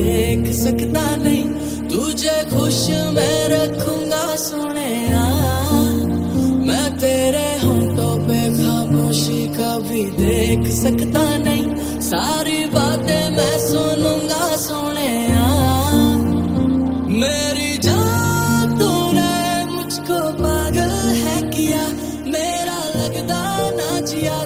देख सकता नहीं। तुझे खुश मैं रखूँगा सुने मैं तेरे होंठों पे खामोशी कभी देख सकता नहीं। सारी बातें मैं सुनूँगा सुने मेरी जान तूने मुझको पागल है किया। मेरा लगदाना जिया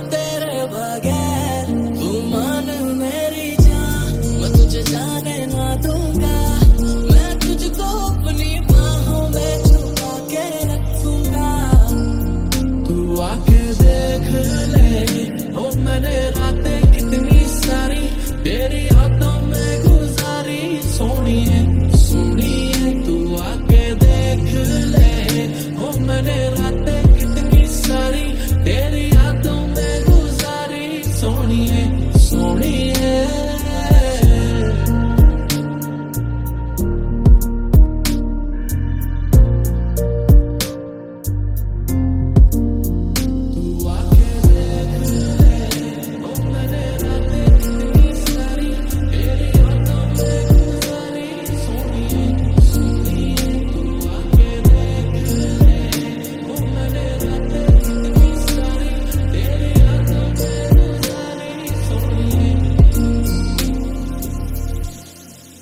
clock is there.